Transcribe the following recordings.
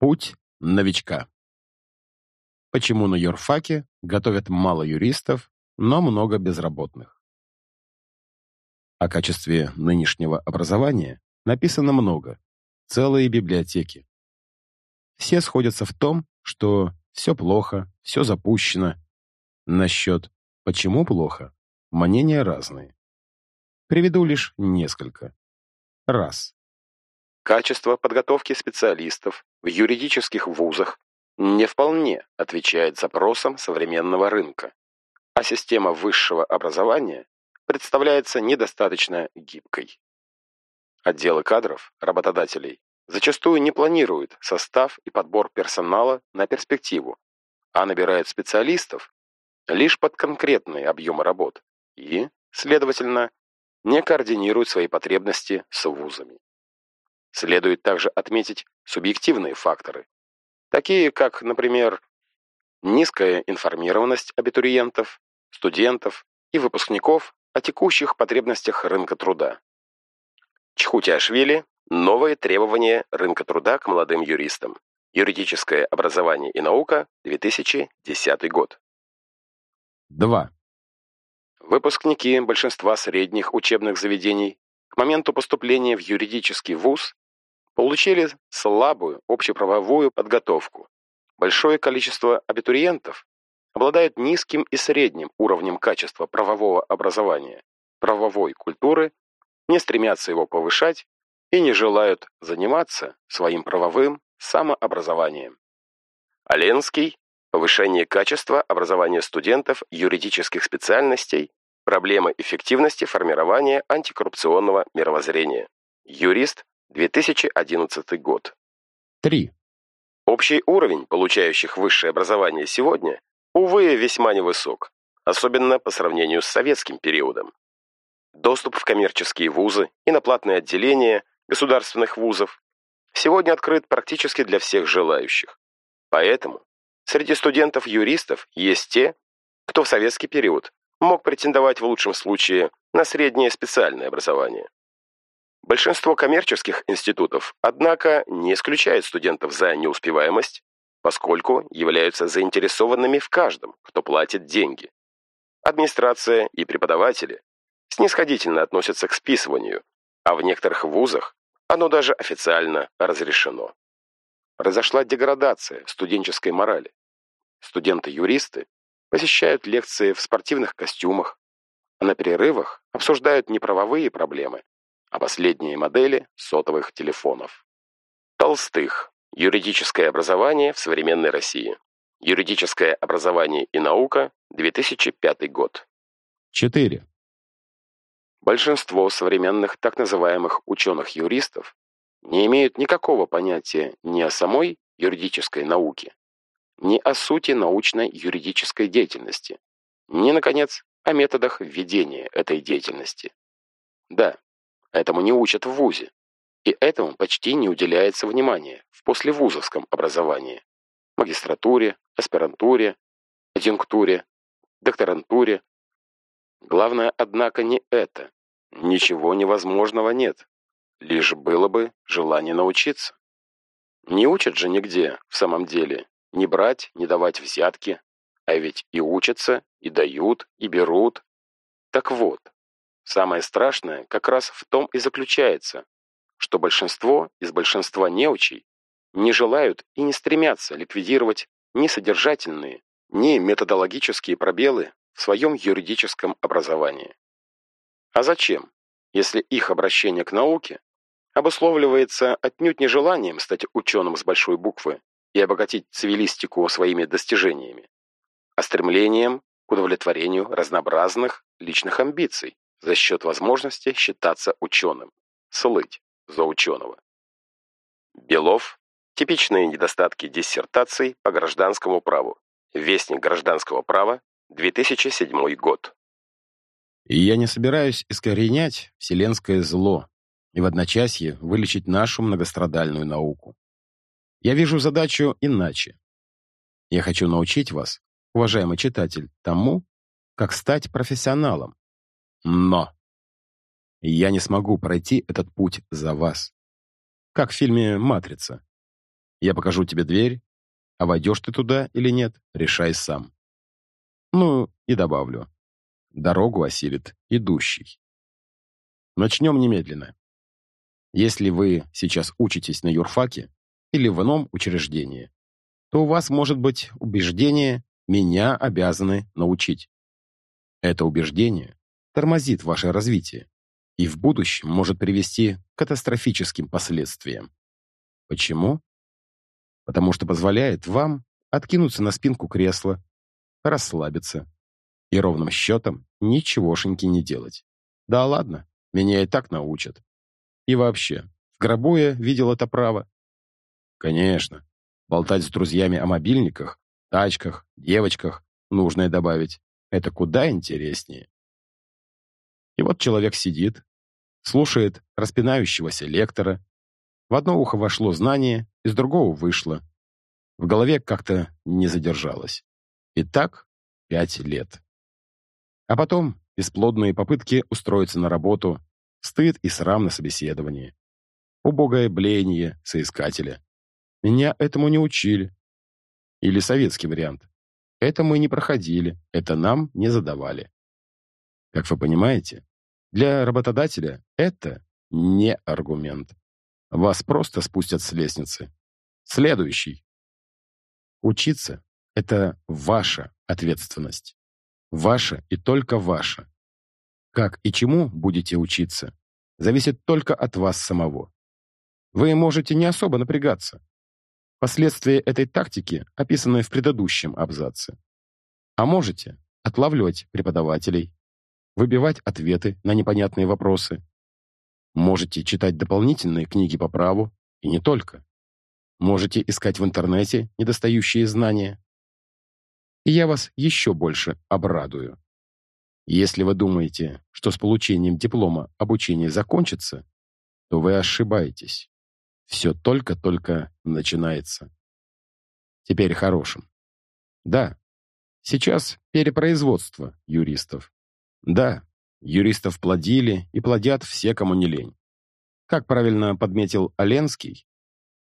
Путь новичка. Почему на юрфаке готовят мало юристов, но много безработных? О качестве нынешнего образования написано много, целые библиотеки. Все сходятся в том, что все плохо, все запущено. Насчет «почему плохо» мнения разные. Приведу лишь несколько. Раз. Качество подготовки специалистов в юридических вузах не вполне отвечает запросам современного рынка, а система высшего образования представляется недостаточно гибкой. Отделы кадров работодателей зачастую не планируют состав и подбор персонала на перспективу, а набирают специалистов лишь под конкретные объемы работ и, следовательно, не координируют свои потребности с вузами. Следует также отметить субъективные факторы, такие как, например, низкая информированность абитуриентов, студентов и выпускников о текущих потребностях рынка труда. Чхутиашвили – новые требования рынка труда к молодым юристам. Юридическое образование и наука, 2010 год. 2. Выпускники большинства средних учебных заведений к моменту поступления в юридический вуз получили слабую общеправовую подготовку. Большое количество абитуриентов обладают низким и средним уровнем качества правового образования, правовой культуры, не стремятся его повышать и не желают заниматься своим правовым самообразованием. Оленский повышение качества образования студентов юридических специальностей, проблема эффективности формирования антикоррупционного мировоззрения. Юрист, 2011 год. 3. Общий уровень получающих высшее образование сегодня, увы, весьма невысок, особенно по сравнению с советским периодом. Доступ в коммерческие вузы и на платные отделения государственных вузов сегодня открыт практически для всех желающих. Поэтому среди студентов-юристов есть те, кто в советский период мог претендовать в лучшем случае на среднее специальное образование. Большинство коммерческих институтов, однако, не исключают студентов за неуспеваемость, поскольку являются заинтересованными в каждом, кто платит деньги. Администрация и преподаватели снисходительно относятся к списыванию, а в некоторых вузах оно даже официально разрешено. Произошла деградация студенческой морали. Студенты-юристы посещают лекции в спортивных костюмах, а на перерывах обсуждают неправовые проблемы, а последние модели сотовых телефонов. Толстых. Юридическое образование в современной России. Юридическое образование и наука, 2005 год. 4. Большинство современных так называемых ученых-юристов не имеют никакого понятия ни о самой юридической науке, ни о сути научно-юридической деятельности, ни, наконец, о методах ведения этой деятельности. Да, Этому не учат в ВУЗе. И этому почти не уделяется внимания в послевузовском образовании. Магистратуре, аспирантуре, адъюнктуре, докторантуре. Главное, однако, не это. Ничего невозможного нет. Лишь было бы желание научиться. Не учат же нигде, в самом деле, не брать, не давать взятки, а ведь и учатся, и дают, и берут. Так вот, Самое страшное как раз в том и заключается, что большинство из большинства неучей не желают и не стремятся ликвидировать ни содержательные, ни методологические пробелы в своем юридическом образовании. А зачем, если их обращение к науке обусловливается отнюдь не желанием стать ученым с большой буквы и обогатить цивилистику своими достижениями, а стремлением к удовлетворению разнообразных личных амбиций, за счет возможности считаться ученым, слыть за ученого. Белов. Типичные недостатки диссертаций по гражданскому праву. Вестник гражданского права, 2007 год. Я не собираюсь искоренять вселенское зло и в одночасье вылечить нашу многострадальную науку. Я вижу задачу иначе. Я хочу научить вас, уважаемый читатель, тому, как стать профессионалом, но я не смогу пройти этот путь за вас. Как в фильме «Матрица». Я покажу тебе дверь, а войдешь ты туда или нет, решай сам. Ну, и добавлю. Дорогу осилит идущий. Начнем немедленно. Если вы сейчас учитесь на юрфаке или в ином учреждении, то у вас может быть убеждение «меня обязаны научить». Это убеждение тормозит ваше развитие и в будущем может привести к катастрофическим последствиям. Почему? потому что позволяет вам откинуться на спинку кресла, расслабиться и ровным счетом ничегошеньки не делать. Да ладно, меня и так научат. И вообще, в гробу я видел это право. Конечно, болтать с друзьями о мобильниках, тачках, девочках, нужное добавить, это куда интереснее. И вот человек сидит, слушает распинающегося лектора, в одно ухо вошло знание, из другого вышло. В голове как-то не задержалось. И так пять лет. А потом бесплодные попытки устроиться на работу, стыд и срам на собеседовании. Убогое блеяние соискателя. Меня этому не учили. Или советский вариант. Это мы не проходили, это нам не задавали. Как вы понимаете, для работодателя это не аргумент. Вас просто спустят с лестницы. Следующий. Учиться — это ваша ответственность. Ваша и только ваша. Как и чему будете учиться, зависит только от вас самого. Вы можете не особо напрягаться. Последствия этой тактики описаны в предыдущем абзаце. А можете отлавливать преподавателей, выбивать ответы на непонятные вопросы, Можете читать дополнительные книги по праву, и не только. Можете искать в интернете недостающие знания. И я вас еще больше обрадую. Если вы думаете, что с получением диплома обучение закончится, то вы ошибаетесь. Все только-только начинается. Теперь хорошим. Да, сейчас перепроизводство юристов. Да, Юристов плодили и плодят все, кому не лень. Как правильно подметил Оленский,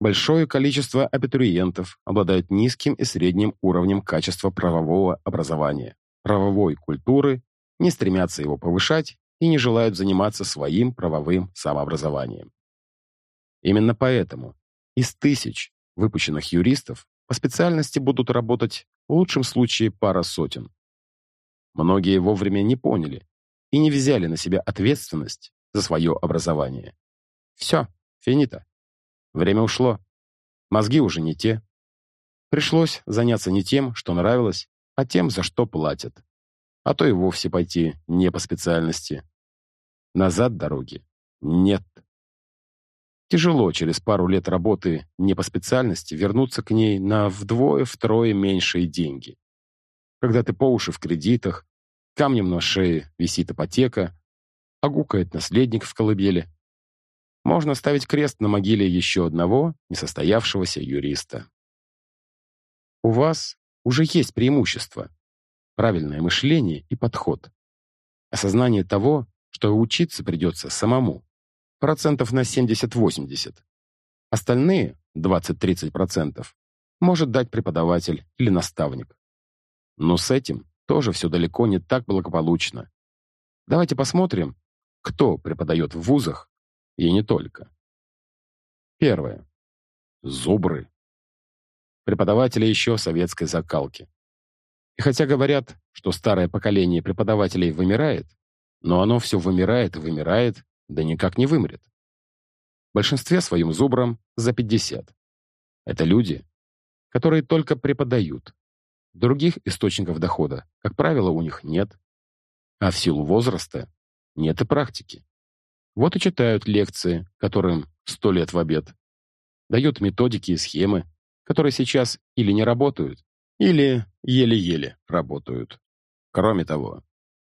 большое количество абитуриентов обладают низким и средним уровнем качества правового образования, правовой культуры, не стремятся его повышать и не желают заниматься своим правовым самообразованием. Именно поэтому из тысяч выпущенных юристов по специальности будут работать в лучшем случае пара сотен. Многие вовремя не поняли, и не взяли на себя ответственность за свое образование. Все, финита. Время ушло. Мозги уже не те. Пришлось заняться не тем, что нравилось, а тем, за что платят. А то и вовсе пойти не по специальности. Назад дороги нет. Тяжело через пару лет работы не по специальности вернуться к ней на вдвое-втрое меньшие деньги. Когда ты по уши в кредитах, Камнем на шее висит ипотека, а гукает наследник в колыбели. Можно ставить крест на могиле еще одного несостоявшегося юриста. У вас уже есть преимущество. Правильное мышление и подход. Осознание того, что учиться придется самому. Процентов на 70-80. Остальные, 20-30%, может дать преподаватель или наставник. Но с этим тоже все далеко не так благополучно. Давайте посмотрим, кто преподает в вузах и не только. Первое. Зубры. Преподаватели еще советской закалки. И хотя говорят, что старое поколение преподавателей вымирает, но оно все вымирает и вымирает, да никак не вымрет. В большинстве своим зубрам за 50. Это люди, которые только преподают, Других источников дохода, как правило, у них нет. А в силу возраста нет и практики. Вот и читают лекции, которым сто лет в обед. Дают методики и схемы, которые сейчас или не работают, или еле-еле работают. Кроме того,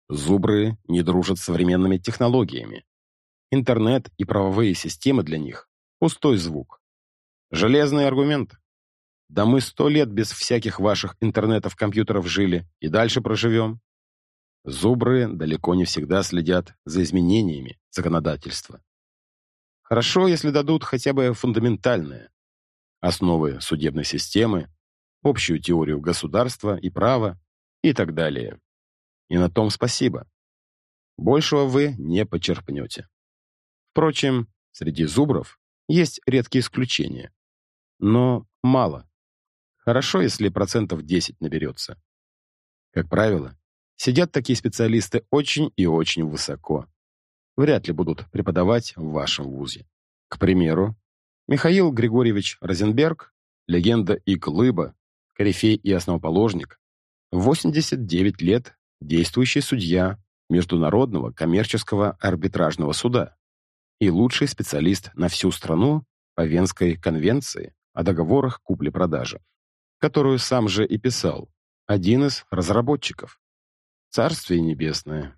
зубры не дружат с современными технологиями. Интернет и правовые системы для них – пустой звук. Железный аргумент. Да мы сто лет без всяких ваших интернетов, компьютеров жили и дальше проживем. Зубры далеко не всегда следят за изменениями законодательства. Хорошо, если дадут хотя бы фундаментальное. основы судебной системы, общую теорию государства и права и так далее. И на том спасибо. Большего вы не почерпнете. Впрочем, среди зубров есть редкие исключения. Но мало. Хорошо, если процентов 10 наберется. Как правило, сидят такие специалисты очень и очень высоко. Вряд ли будут преподавать в вашем вузе. К примеру, Михаил Григорьевич Розенберг, легенда и глыба, корифей и основоположник, 89 лет действующий судья Международного коммерческого арбитражного суда и лучший специалист на всю страну по Венской конвенции о договорах купли-продажи, которую сам же и писал, один из разработчиков. Царствие небесное.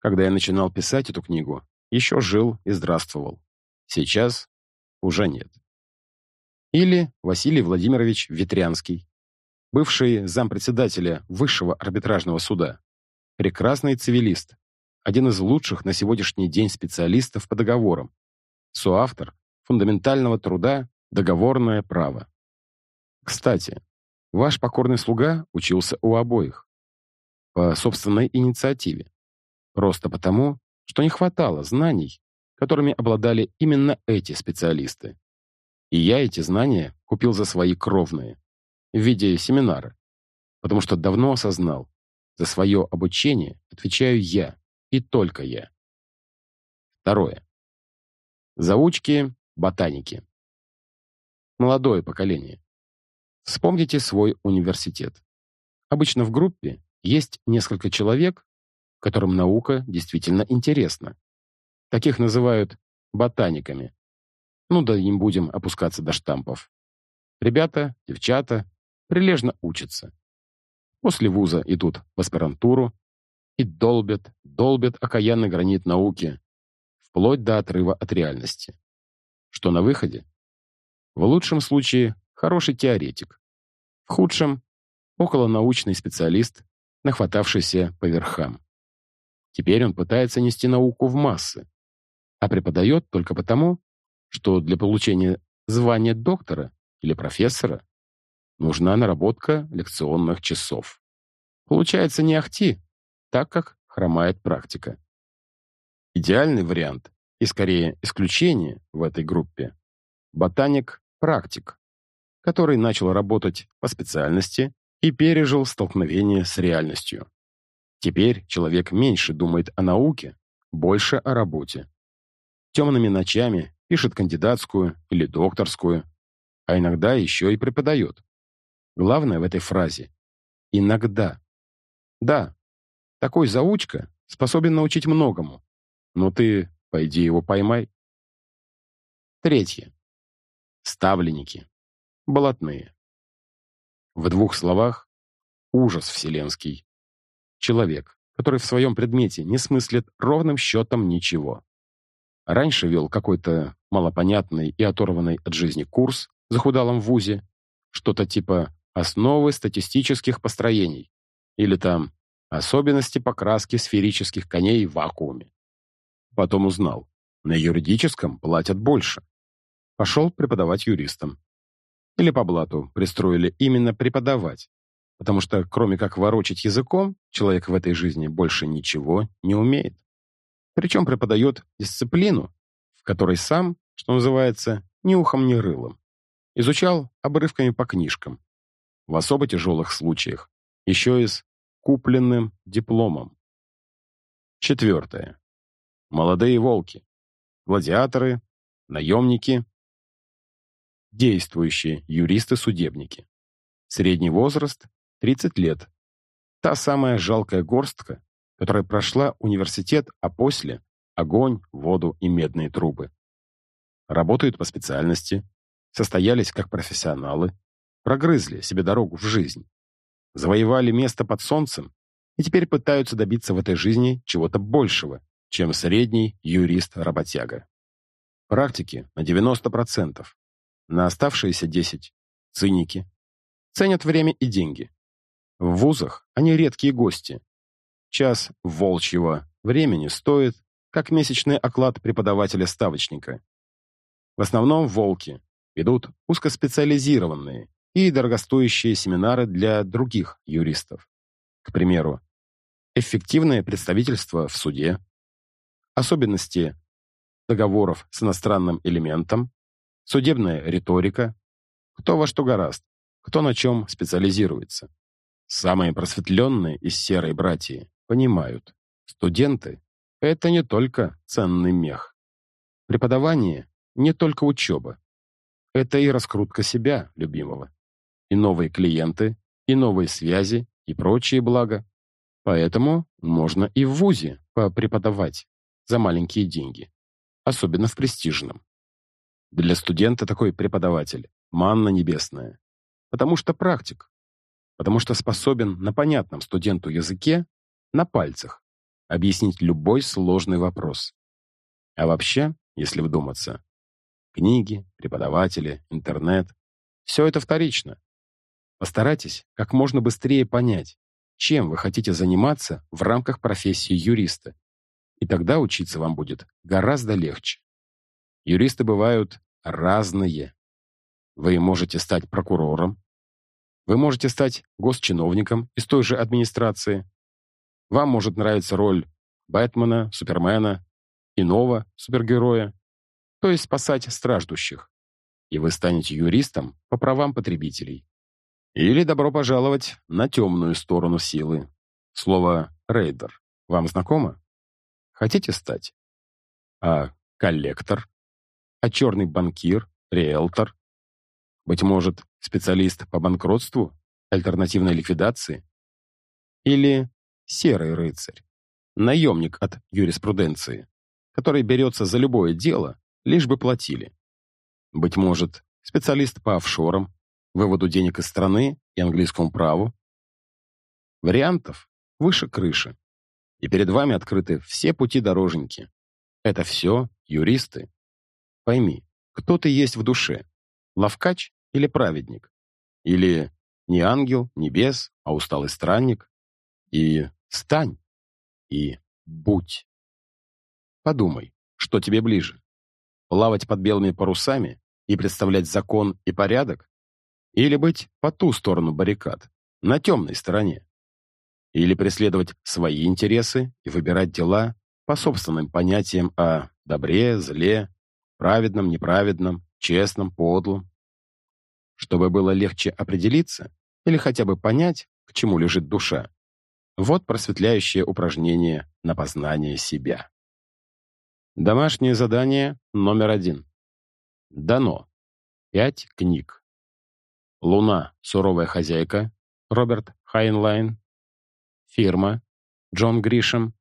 Когда я начинал писать эту книгу, еще жил и здравствовал. Сейчас уже нет. Или Василий Владимирович Ветрянский, бывший зампредседателя Высшего арбитражного суда, прекрасный цивилист, один из лучших на сегодняшний день специалистов по договорам, соавтор фундаментального труда «Договорное право». Кстати, ваш покорный слуга учился у обоих. По собственной инициативе. Просто потому, что не хватало знаний, которыми обладали именно эти специалисты. И я эти знания купил за свои кровные, в виде семинара, потому что давно осознал, за свое обучение отвечаю я, и только я. Второе. Заучки, ботаники. Молодое поколение. Вспомните свой университет. Обычно в группе есть несколько человек, которым наука действительно интересна. Таких называют ботаниками. Ну да не будем опускаться до штампов. Ребята, девчата прилежно учатся. После вуза идут в аспирантуру и долбят, долбят окаянный гранит науки, вплоть до отрыва от реальности. Что на выходе? В лучшем случае хороший теоретик. В худшем — околонаучный специалист, нахватавшийся по верхам. Теперь он пытается нести науку в массы, а преподает только потому, что для получения звания доктора или профессора нужна наработка лекционных часов. Получается не ахти, так как хромает практика. Идеальный вариант, и скорее исключение в этой группе, ботаник-практик, который начал работать по специальности и пережил столкновение с реальностью. Теперь человек меньше думает о науке, больше о работе темными ночами пишет кандидатскую или докторскую, а иногда еще и преподает. Главное в этой фразе — иногда. Да, такой заучка способен научить многому, но ты пойди его поймай. Третье. Ставленники. Болотные. В двух словах — ужас вселенский. Человек, который в своем предмете не смыслит ровным счетом ничего. Раньше вел какой-то малопонятный и оторванный от жизни курс в захудалом вузе, что-то типа «Основы статистических построений» или там «Особенности покраски сферических коней в вакууме». Потом узнал, на юридическом платят больше. Пошел преподавать юристам. Или по блату пристроили именно преподавать, потому что кроме как ворочать языком, человек в этой жизни больше ничего не умеет. Причем преподает дисциплину, в которой сам, что называется, ни ухом, ни рылом. Изучал обрывками по книжкам. В особо тяжелых случаях. Еще и с купленным дипломом. Четвертое. Молодые волки. Гладиаторы, наемники, действующие юристы-судебники. Средний возраст — 30 лет. Та самая жалкая горстка, которая прошла университет, а после — огонь, воду и медные трубы. Работают по специальности, состоялись как профессионалы, прогрызли себе дорогу в жизнь, завоевали место под солнцем и теперь пытаются добиться в этой жизни чего-то большего, чем средний юрист-работяга. Практики на 90%, на оставшиеся 10% — циники. Ценят время и деньги. В вузах они редкие гости, Час волчьего времени стоит, как месячный оклад преподавателя-ставочника. В основном волки, ведут узкоспециализированные и дорогостоящие семинары для других юристов. К примеру, эффективное представительство в суде, особенности договоров с иностранным элементом, судебная риторика, кто во что гораст, кто на чем специализируется. Самые просветленные из серой братьи понимают, студенты — это не только ценный мех. Преподавание — не только учеба. Это и раскрутка себя, любимого. И новые клиенты, и новые связи, и прочие блага. Поэтому можно и в ВУЗе попреподавать за маленькие деньги, особенно в престижном. Для студента такой преподаватель – манна небесная, потому что практик, потому что способен на понятном студенту языке, на пальцах, объяснить любой сложный вопрос. А вообще, если вдуматься, книги, преподаватели, интернет – все это вторично. Постарайтесь как можно быстрее понять, чем вы хотите заниматься в рамках профессии юриста. И тогда учиться вам будет гораздо легче. Юристы бывают разные. Вы можете стать прокурором, вы можете стать госчиновником из той же администрации. Вам может нравиться роль Бэтмена, Супермена, иного супергероя, то есть спасать страждущих. И вы станете юристом по правам потребителей. Или добро пожаловать на темную сторону силы. Слово «рейдер» вам знакомо? Хотите стать? А коллектор? А черный банкир? Риэлтор? Быть может, специалист по банкротству? Альтернативной ликвидации? Или серый рыцарь? Наемник от юриспруденции, который берется за любое дело, лишь бы платили. Быть может, специалист по офшорам, выводу денег из страны и английскому праву. Вариантов выше крыши. И перед вами открыты все пути дороженьки. Это все юристы. Пойми, кто ты есть в душе? Лавкач или праведник? Или не ангел, не бес, а усталый странник? И стань, и будь. Подумай, что тебе ближе? Плавать под белыми парусами и представлять закон и порядок? Или быть по ту сторону баррикад, на темной стороне. Или преследовать свои интересы и выбирать дела по собственным понятиям о добре, зле, праведном, неправедном, честном, подлом. Чтобы было легче определиться или хотя бы понять, к чему лежит душа, вот просветляющее упражнение на познание себя. Домашнее задание номер один. Дано. Пять книг. Луна, суровая хозяйка, Роберт Хайнлайн, Фирма, Джон Гришем,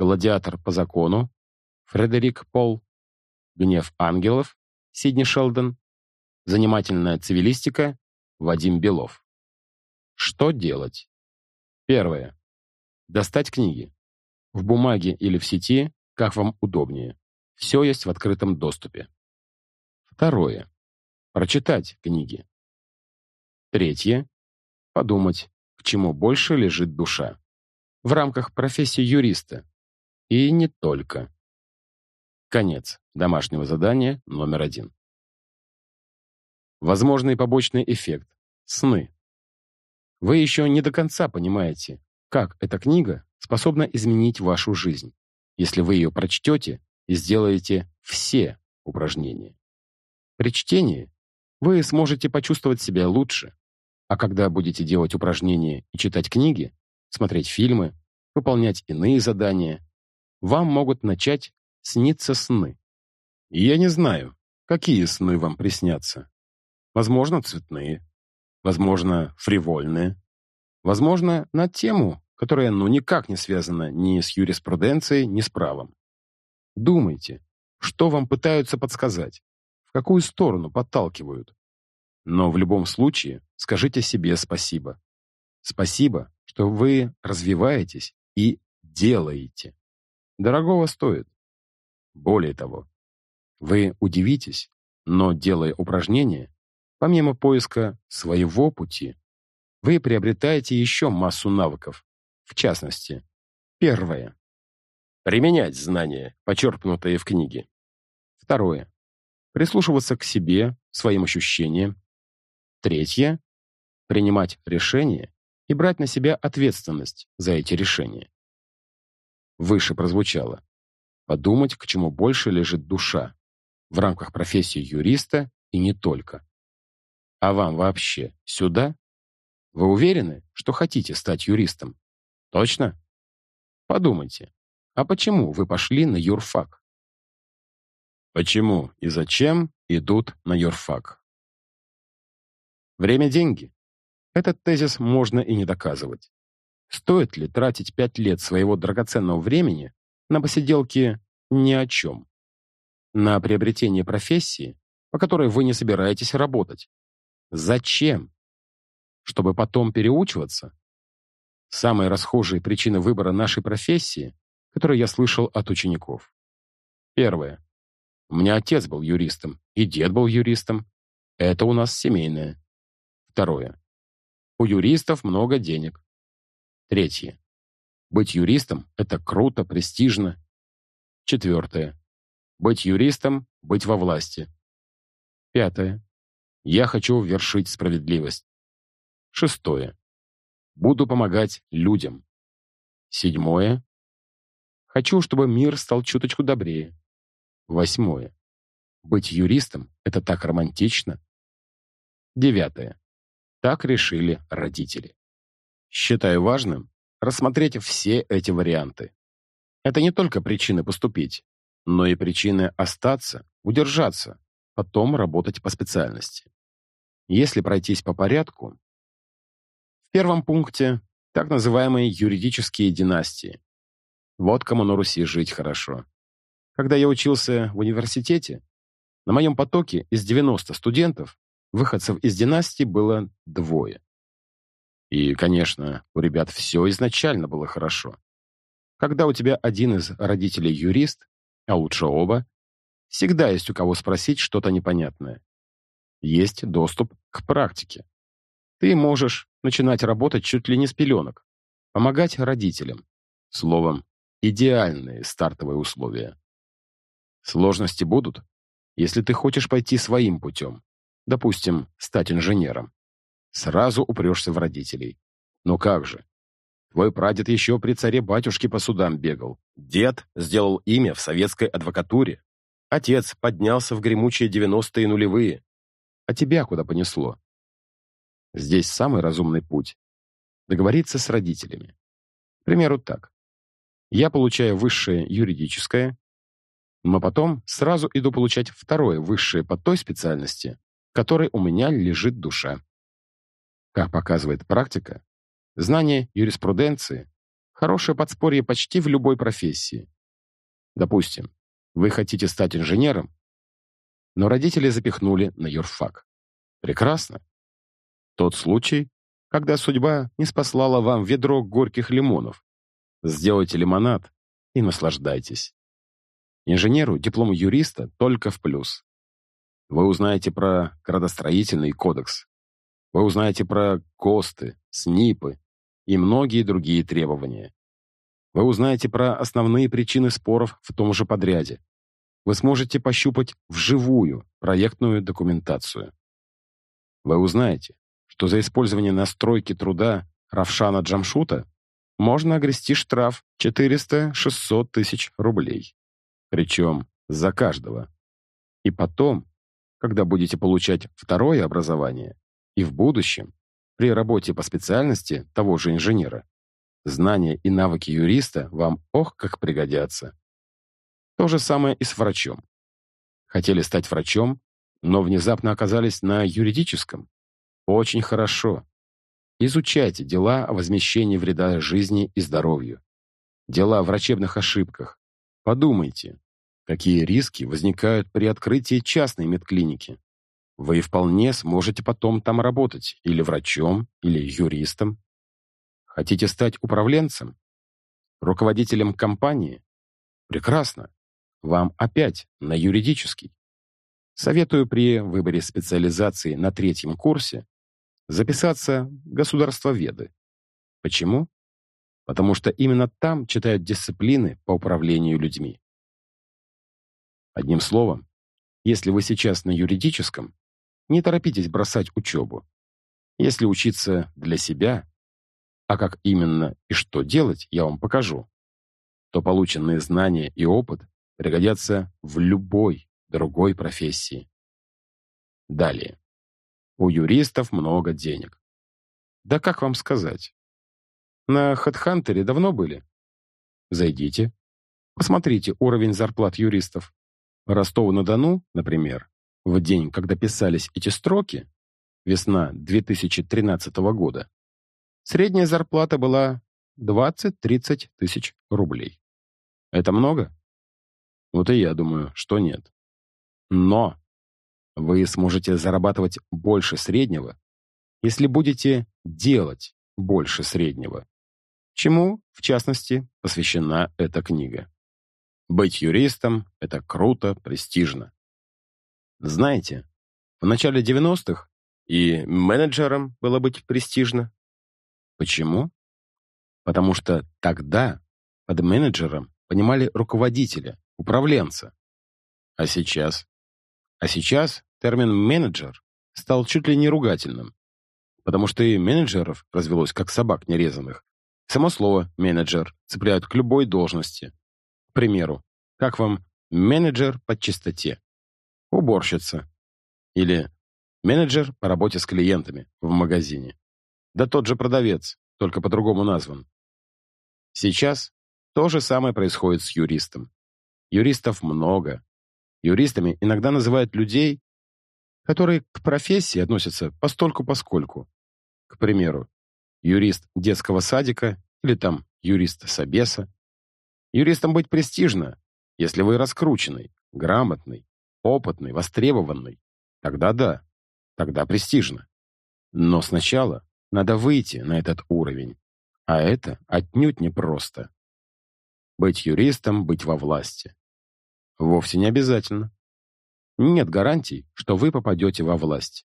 Гладиатор по закону, Фредерик Пол, Гнев ангелов, Сидни Шелдон, Занимательная цивилистика, Вадим Белов. Что делать? Первое. Достать книги. В бумаге или в сети, как вам удобнее. Все есть в открытом доступе. Второе. Прочитать книги. Третье. Подумать, к чему больше лежит душа. В рамках профессии юриста. И не только. Конец домашнего задания номер один. Возможный побочный эффект. Сны. Вы еще не до конца понимаете, как эта книга способна изменить вашу жизнь, если вы ее прочтете и сделаете все упражнения. При чтении вы сможете почувствовать себя лучше, а когда будете делать упражнения и читать книги, смотреть фильмы, выполнять иные задания, вам могут начать сниться сны. И я не знаю, какие сны вам приснятся. Возможно, цветные, возможно, фривольные, возможно, на тему, которая ну никак не связана ни с юриспруденцией, ни с правом. Думайте, что вам пытаются подсказать, в какую сторону подталкивают. Но в любом случае скажите себе спасибо. Спасибо, что вы развиваетесь и делаете. Дорогого стоит. Более того, вы удивитесь, но делая упражнения, помимо поиска своего пути, вы приобретаете еще массу навыков. В частности, первое — применять знания, почерпнутые в книге. Второе прислушиваться к себе, своим ощущениям. Третье — принимать решения и брать на себя ответственность за эти решения. Выше прозвучало. Подумать, к чему больше лежит душа в рамках профессии юриста и не только. А вам вообще сюда? Вы уверены, что хотите стать юристом? Точно? Подумайте, а почему вы пошли на юрфак? Почему и зачем идут на юрфак? Время – деньги. Этот тезис можно и не доказывать. Стоит ли тратить пять лет своего драгоценного времени на посиделки ни о чем? На приобретение профессии, по которой вы не собираетесь работать? Зачем? Чтобы потом переучиваться? Самые расхожие причины выбора нашей профессии, которые я слышал от учеников. Первое. У меня отец был юристом, и дед был юристом. Это у нас семейное. Второе. У юристов много денег. Третье. Быть юристом – это круто, престижно. Четвертое. Быть юристом – быть во власти. Пятое. Я хочу вершить справедливость. Шестое. Буду помогать людям. Седьмое. Хочу, чтобы мир стал чуточку добрее. Восьмое. Быть юристом — это так романтично. Девятое. Так решили родители. Считаю важным рассмотреть все эти варианты. Это не только причины поступить, но и причины остаться, удержаться, потом работать по специальности. Если пройтись по порядку, в первом пункте так называемые юридические династии. Вот кому на Руси жить хорошо. Когда я учился в университете, на моем потоке из 90 студентов выходцев из династии было двое. И, конечно, у ребят все изначально было хорошо. Когда у тебя один из родителей юрист, а лучше оба, всегда есть у кого спросить что-то непонятное. Есть доступ к практике. Ты можешь начинать работать чуть ли не с пеленок, помогать родителям. Словом, идеальные стартовые условия. Сложности будут, если ты хочешь пойти своим путем, допустим, стать инженером. Сразу упрешься в родителей. Но как же? Твой прадед еще при царе-батюшке по судам бегал. Дед сделал имя в советской адвокатуре. Отец поднялся в гремучие девяностые нулевые. А тебя куда понесло? Здесь самый разумный путь — договориться с родителями. К примеру, так. Я получаю высшее юридическое, но потом сразу иду получать второе высшее по той специальности, которой у меня лежит душа. Как показывает практика, знание юриспруденции – хорошее подспорье почти в любой профессии. Допустим, вы хотите стать инженером, но родители запихнули на юрфак. Прекрасно. Тот случай, когда судьба не спаслала вам ведро горьких лимонов. Сделайте лимонад и наслаждайтесь. Инженеру диплом юриста только в плюс. Вы узнаете про градостроительный кодекс. Вы узнаете про КОСТы, СНИПы и многие другие требования. Вы узнаете про основные причины споров в том же подряде. Вы сможете пощупать вживую проектную документацию. Вы узнаете, что за использование настройки труда Равшана Джамшута можно огрести штраф 400-600 тысяч рублей. Причем за каждого. И потом, когда будете получать второе образование, и в будущем, при работе по специальности того же инженера, знания и навыки юриста вам ох как пригодятся. То же самое и с врачом. Хотели стать врачом, но внезапно оказались на юридическом. Очень хорошо. Изучайте дела о возмещении вреда жизни и здоровью. Дела о врачебных ошибках, Подумайте, какие риски возникают при открытии частной медклиники. Вы вполне сможете потом там работать, или врачом, или юристом. Хотите стать управленцем? Руководителем компании? Прекрасно. Вам опять на юридический. Советую при выборе специализации на третьем курсе записаться в государствоведы. Почему? потому что именно там читают дисциплины по управлению людьми. Одним словом, Если вы сейчас на юридическом, не торопитесь бросать учебу. Если учиться для себя, а как именно и что делать, я вам покажу, то полученные знания и опыт пригодятся в любой другой профессии. Далее. У юристов много денег. Да как вам сказать? На HeadHunter давно были? Зайдите. Посмотрите уровень зарплат юристов. Ростову-на-Дону, например, в день, когда писались эти строки, весна 2013 года, средняя зарплата была 20-30 тысяч рублей. Это много? Вот и я думаю, что нет. Но вы сможете зарабатывать больше среднего, если будете делать больше среднего. Чему, в частности, посвящена эта книга. Быть юристом — это круто, престижно. Знаете, в начале 90-х и менеджером было быть престижно. Почему? Потому что тогда под менеджером понимали руководителя, управленца. А сейчас? А сейчас термин «менеджер» стал чуть ли не ругательным, потому что и менеджеров развелось как собак нерезанных. Само слово «менеджер» цепляют к любой должности. К примеру, как вам менеджер по чистоте? Уборщица. Или менеджер по работе с клиентами в магазине. Да тот же продавец, только по-другому назван. Сейчас то же самое происходит с юристом. Юристов много. Юристами иногда называют людей, которые к профессии относятся постольку-поскольку. К примеру, юрист детского садика или там юрист собеса. Юристом быть престижно, если вы раскрученный, грамотный, опытный, востребованный. Тогда да, тогда престижно. Но сначала надо выйти на этот уровень. А это отнюдь не просто. Быть юристом, быть во власти. Вовсе не обязательно. Нет гарантий, что вы попадете во власть.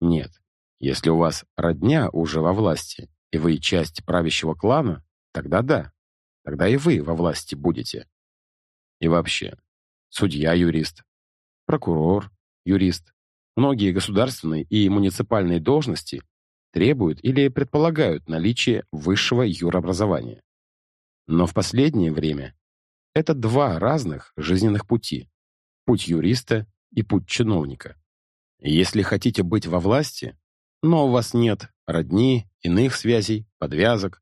Нет. Если у вас родня уже во власти, и вы часть правящего клана, тогда да. Тогда и вы во власти будете. И вообще, судья-юрист, прокурор, юрист, многие государственные и муниципальные должности требуют или предполагают наличие высшего юрообразования. Но в последнее время это два разных жизненных пути. Путь юриста и путь чиновника. Если хотите быть во власти, но у вас нет родни, иных связей, подвязок,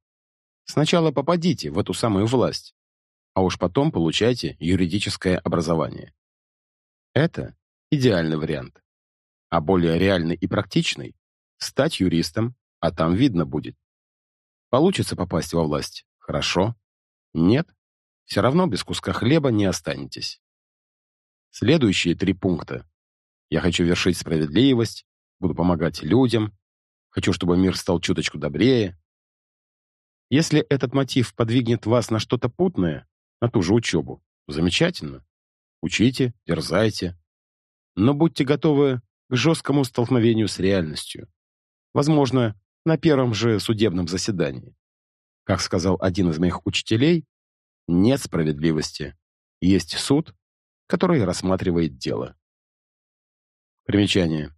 сначала попадите в эту самую власть, а уж потом получайте юридическое образование. Это идеальный вариант. А более реальный и практичный – стать юристом, а там видно будет. Получится попасть во власть – хорошо. Нет, все равно без куска хлеба не останетесь. Следующие три пункта. Я хочу вершить справедливость, буду помогать людям, хочу, чтобы мир стал чуточку добрее. Если этот мотив подвигнет вас на что-то путное, на ту же учебу, замечательно. Учите, дерзайте. Но будьте готовы к жесткому столкновению с реальностью. Возможно, на первом же судебном заседании. Как сказал один из моих учителей, нет справедливости. Есть суд, который рассматривает дело. Примечание.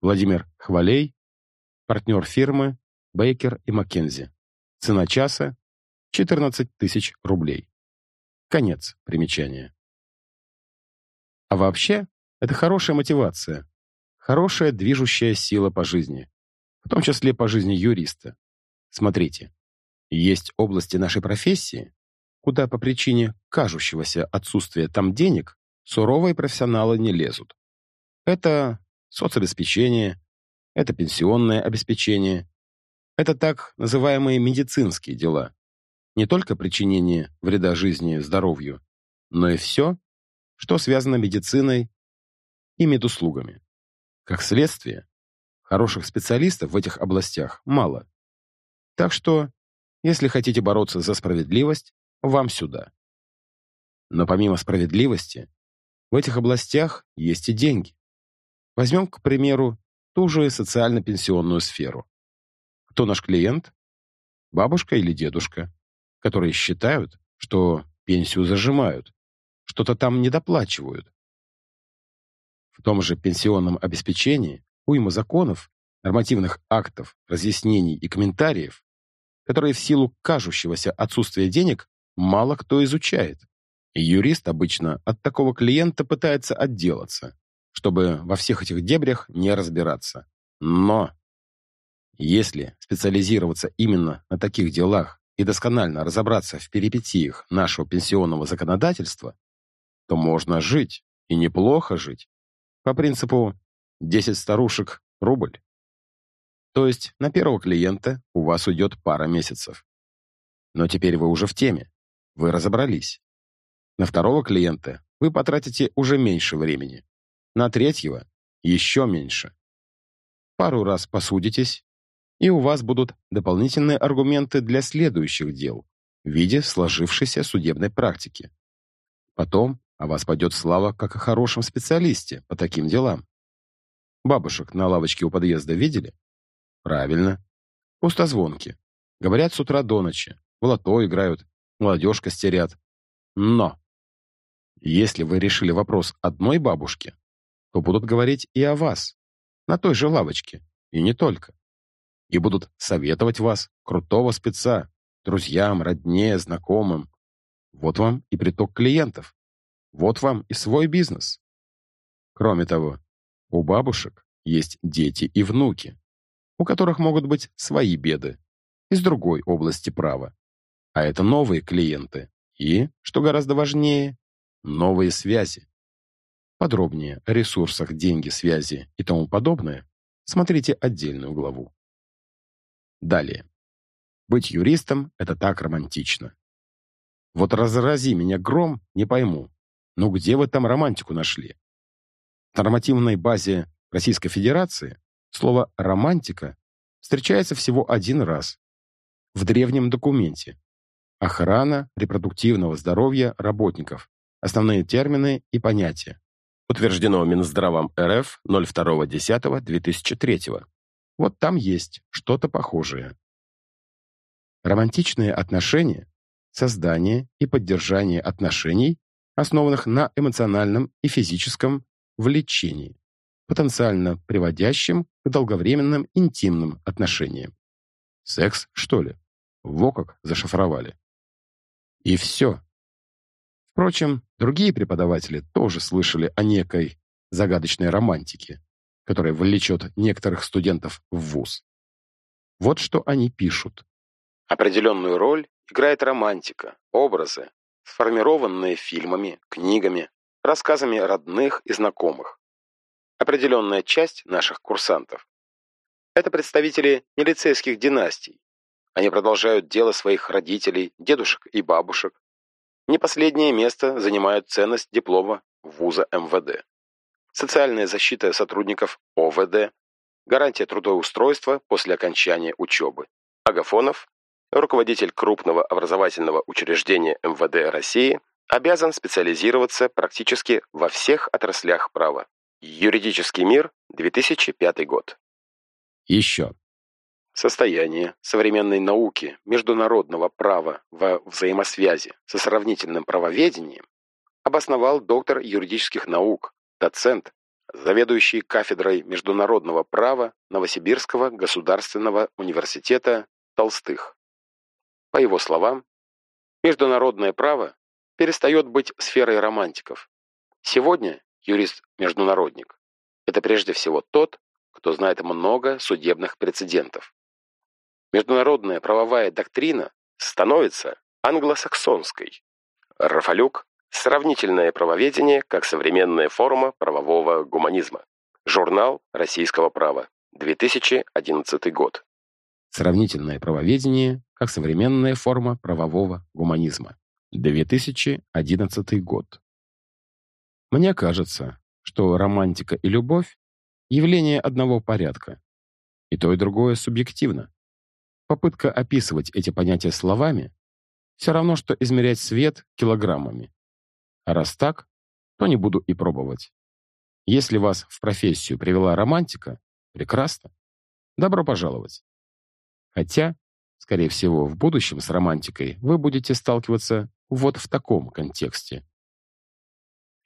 Владимир Хвалей, партнер фирмы Бейкер и Маккензи. Цена часа – 14 тысяч рублей. Конец примечания. А вообще, это хорошая мотивация, хорошая движущая сила по жизни, в том числе по жизни юриста. Смотрите, есть области нашей профессии, куда по причине кажущегося отсутствия там денег суровые профессионалы не лезут. Это соцобеспечение, это пенсионное обеспечение, это так называемые медицинские дела. Не только причинение вреда жизни здоровью, но и все, что связано медициной и медуслугами. Как следствие, хороших специалистов в этих областях мало. Так что если хотите бороться за справедливость, вам сюда. Но помимо справедливости, в этих областях есть и деньги. Возьмем, к примеру, ту же социально-пенсионную сферу. Кто наш клиент? Бабушка или дедушка, которые считают, что пенсию зажимают, что-то там недоплачивают. В том же пенсионном обеспечении уйма законов, нормативных актов, разъяснений и комментариев, которые в силу кажущегося отсутствия денег мало кто изучает. И юрист обычно от такого клиента пытается отделаться, чтобы во всех этих дебрях не разбираться. Но если специализироваться именно на таких делах и досконально разобраться в перипетиях нашего пенсионного законодательства, то можно жить, и неплохо жить, по принципу 10 старушек – рубль. То есть на первого клиента у вас уйдет пара месяцев. Но теперь вы уже в теме, вы разобрались. На второго клиента вы потратите уже меньше времени. На третьего еще меньше. Пару раз посудитесь, и у вас будут дополнительные аргументы для следующих дел в виде сложившейся судебной практики. Потом о вас пойдет слава как о хорошем специалисте по таким делам. Бабушек на лавочке у подъезда видели? Правильно. Пустозвонки. Говорят с утра до ночи. В лото играют, молодежь костерят. Но если вы решили вопрос одной бабушки, то будут говорить и о вас, на той же лавочке, и не только. И будут советовать вас, крутого спеца, друзьям, родне, знакомым. Вот вам и приток клиентов. Вот вам и свой бизнес. Кроме того, у бабушек есть дети и внуки, у которых могут быть свои беды из другой области права. А это новые клиенты и, что гораздо важнее, новые связи. Подробнее о ресурсах, деньги, связи и тому подобное смотрите отдельную главу. Далее. Быть юристом — это так романтично. Вот разрази меня гром, не пойму. Ну где вы там романтику нашли? В нормативной базе Российской Федерации слово «романтика» встречается всего один раз. В древнем документе. Охрана репродуктивного здоровья работников Основные термины и понятия. Утверждено Минздравом РФ 02.10.2003. Вот там есть что-то похожее. Романтичные отношения – создание и поддержание отношений, основанных на эмоциональном и физическом влечении, потенциально приводящим к долговременным интимным отношениям. Секс, что ли? Во как зашифровали. И все. Впрочем, другие преподаватели тоже слышали о некой загадочной романтике, которая влечет некоторых студентов в ВУЗ. Вот что они пишут. Определенную роль играет романтика, образы, сформированные фильмами, книгами, рассказами родных и знакомых. Определенная часть наших курсантов – это представители милицейских династий. Они продолжают дело своих родителей, дедушек и бабушек, не последнее место занимают ценность диплома вуза МВД. Социальная защита сотрудников ОВД, гарантия трудоустройства после окончания учебы. Агафонов, руководитель крупного образовательного учреждения МВД России, обязан специализироваться практически во всех отраслях права. Юридический мир, 2005 год. Еще. Состояние современной науки международного права во взаимосвязи со сравнительным правоведением обосновал доктор юридических наук, доцент, заведующий кафедрой международного права Новосибирского государственного университета Толстых. По его словам, международное право перестает быть сферой романтиков. Сегодня юрист-международник – это прежде всего тот, кто знает много судебных прецедентов. Международная правовая доктрина становится англосаксонской. Рафалюк «Сравнительное правоведение как современная форма правового гуманизма». Журнал российского права. 2011 год. Сравнительное правоведение как современная форма правового гуманизма. 2011 год. Мне кажется, что романтика и любовь – явление одного порядка. И то, и другое субъективно. Попытка описывать эти понятия словами все равно, что измерять свет килограммами. А раз так, то не буду и пробовать. Если вас в профессию привела романтика, прекрасно. Добро пожаловать. Хотя, скорее всего, в будущем с романтикой вы будете сталкиваться вот в таком контексте.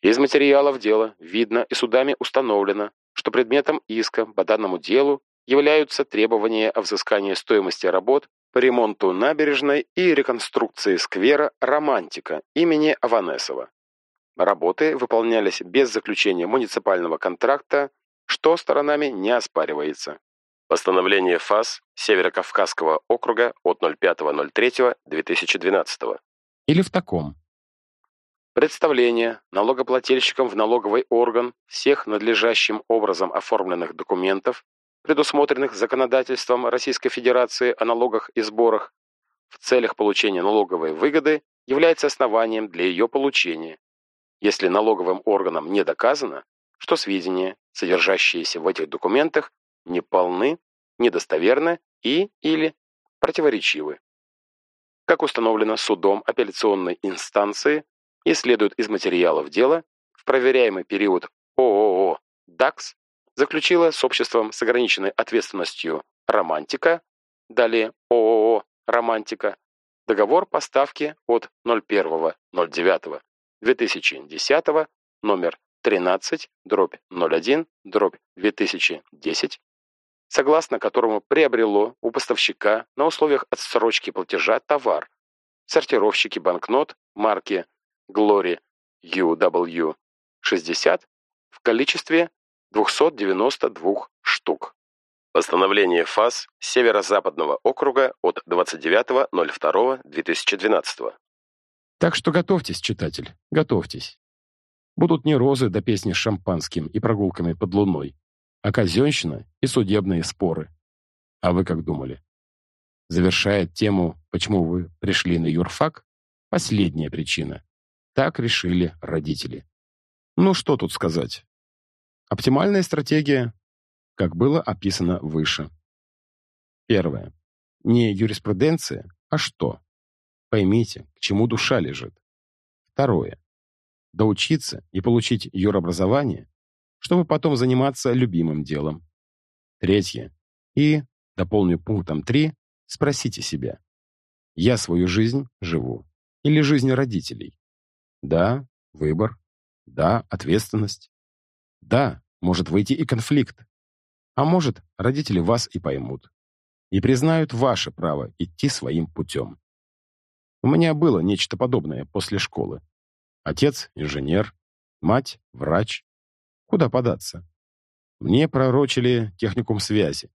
Из материалов дела видно и судами установлено, что предметом иска по данному делу являются требования о взыскании стоимости работ по ремонту набережной и реконструкции сквера «Романтика» имени Аванесова. Работы выполнялись без заключения муниципального контракта, что сторонами не оспаривается. Постановление ФАС Северо-Кавказского округа от 05.03.2012. Или в таком. Представление налогоплательщикам в налоговый орган всех надлежащим образом оформленных документов, предусмотренных законодательством Российской Федерации о налогах и сборах, в целях получения налоговой выгоды является основанием для ее получения, если налоговым органам не доказано, что сведения, содержащиеся в этих документах, неполны, недостоверны и или противоречивы. Как установлено судом апелляционной инстанции и следует из материалов дела, в проверяемый период ООО «ДАКС» заключила с обществом с ограниченной ответственностью «Романтика», далее ООО «Романтика», договор поставки от 01.09.2010 номер 13, дробь 01, дробь 2010, согласно которому приобрело у поставщика на условиях отсрочки платежа товар, сортировщики банкнот марки Glory UW60 в количестве 292 штук. Постановление ФАС Северо-Западного округа от 29.02.2012. Так что готовьтесь, читатель, готовьтесь. Будут не розы до песни с шампанским и прогулками под луной, а казенщина и судебные споры. А вы как думали? Завершает тему, почему вы пришли на юрфак, последняя причина. Так решили родители. Ну, что тут сказать? Оптимальная стратегия, как было описано выше. Первое. Не юриспруденция, а что? Поймите, к чему душа лежит. Второе. Доучиться и получить юробразование, чтобы потом заниматься любимым делом. Третье. И, дополню пунктом 3, спросите себя. Я свою жизнь живу или жизнь родителей? Да, выбор. Да, ответственность. Да, может выйти и конфликт. А может, родители вас и поймут. И признают ваше право идти своим путем. У меня было нечто подобное после школы. Отец — инженер, мать — врач. Куда податься? Мне пророчили техникум связи,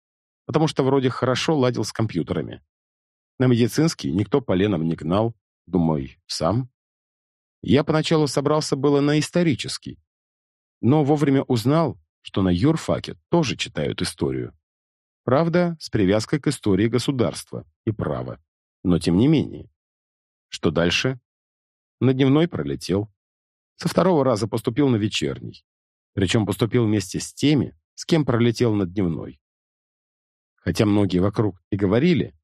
потому что вроде хорошо ладил с компьютерами. На медицинский никто поленом не гнал, думаю, сам. Я поначалу собрался было на исторический, но вовремя узнал, что на юрфаке тоже читают историю. Правда, с привязкой к истории государства и права, но тем не менее. Что дальше? На дневной пролетел. Со второго раза поступил на вечерний. Причем поступил вместе с теми, с кем пролетел на дневной. Хотя многие вокруг и говорили,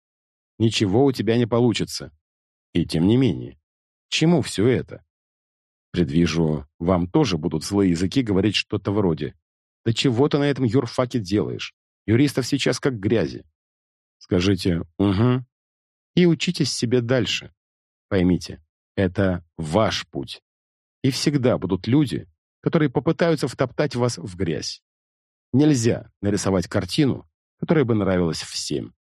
ничего у тебя не получится. И тем не менее, чему все это? Предвижу, вам тоже будут злые языки говорить что-то вроде «Да чего ты на этом юрфаке делаешь? Юристов сейчас как грязи». Скажите «Угу» и учитесь себе дальше. Поймите, это ваш путь. И всегда будут люди, которые попытаются втоптать вас в грязь. Нельзя нарисовать картину, которая бы нравилась всем.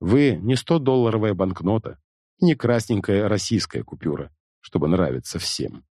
Вы не 100-долларовая банкнота и не красненькая российская купюра, чтобы нравиться всем.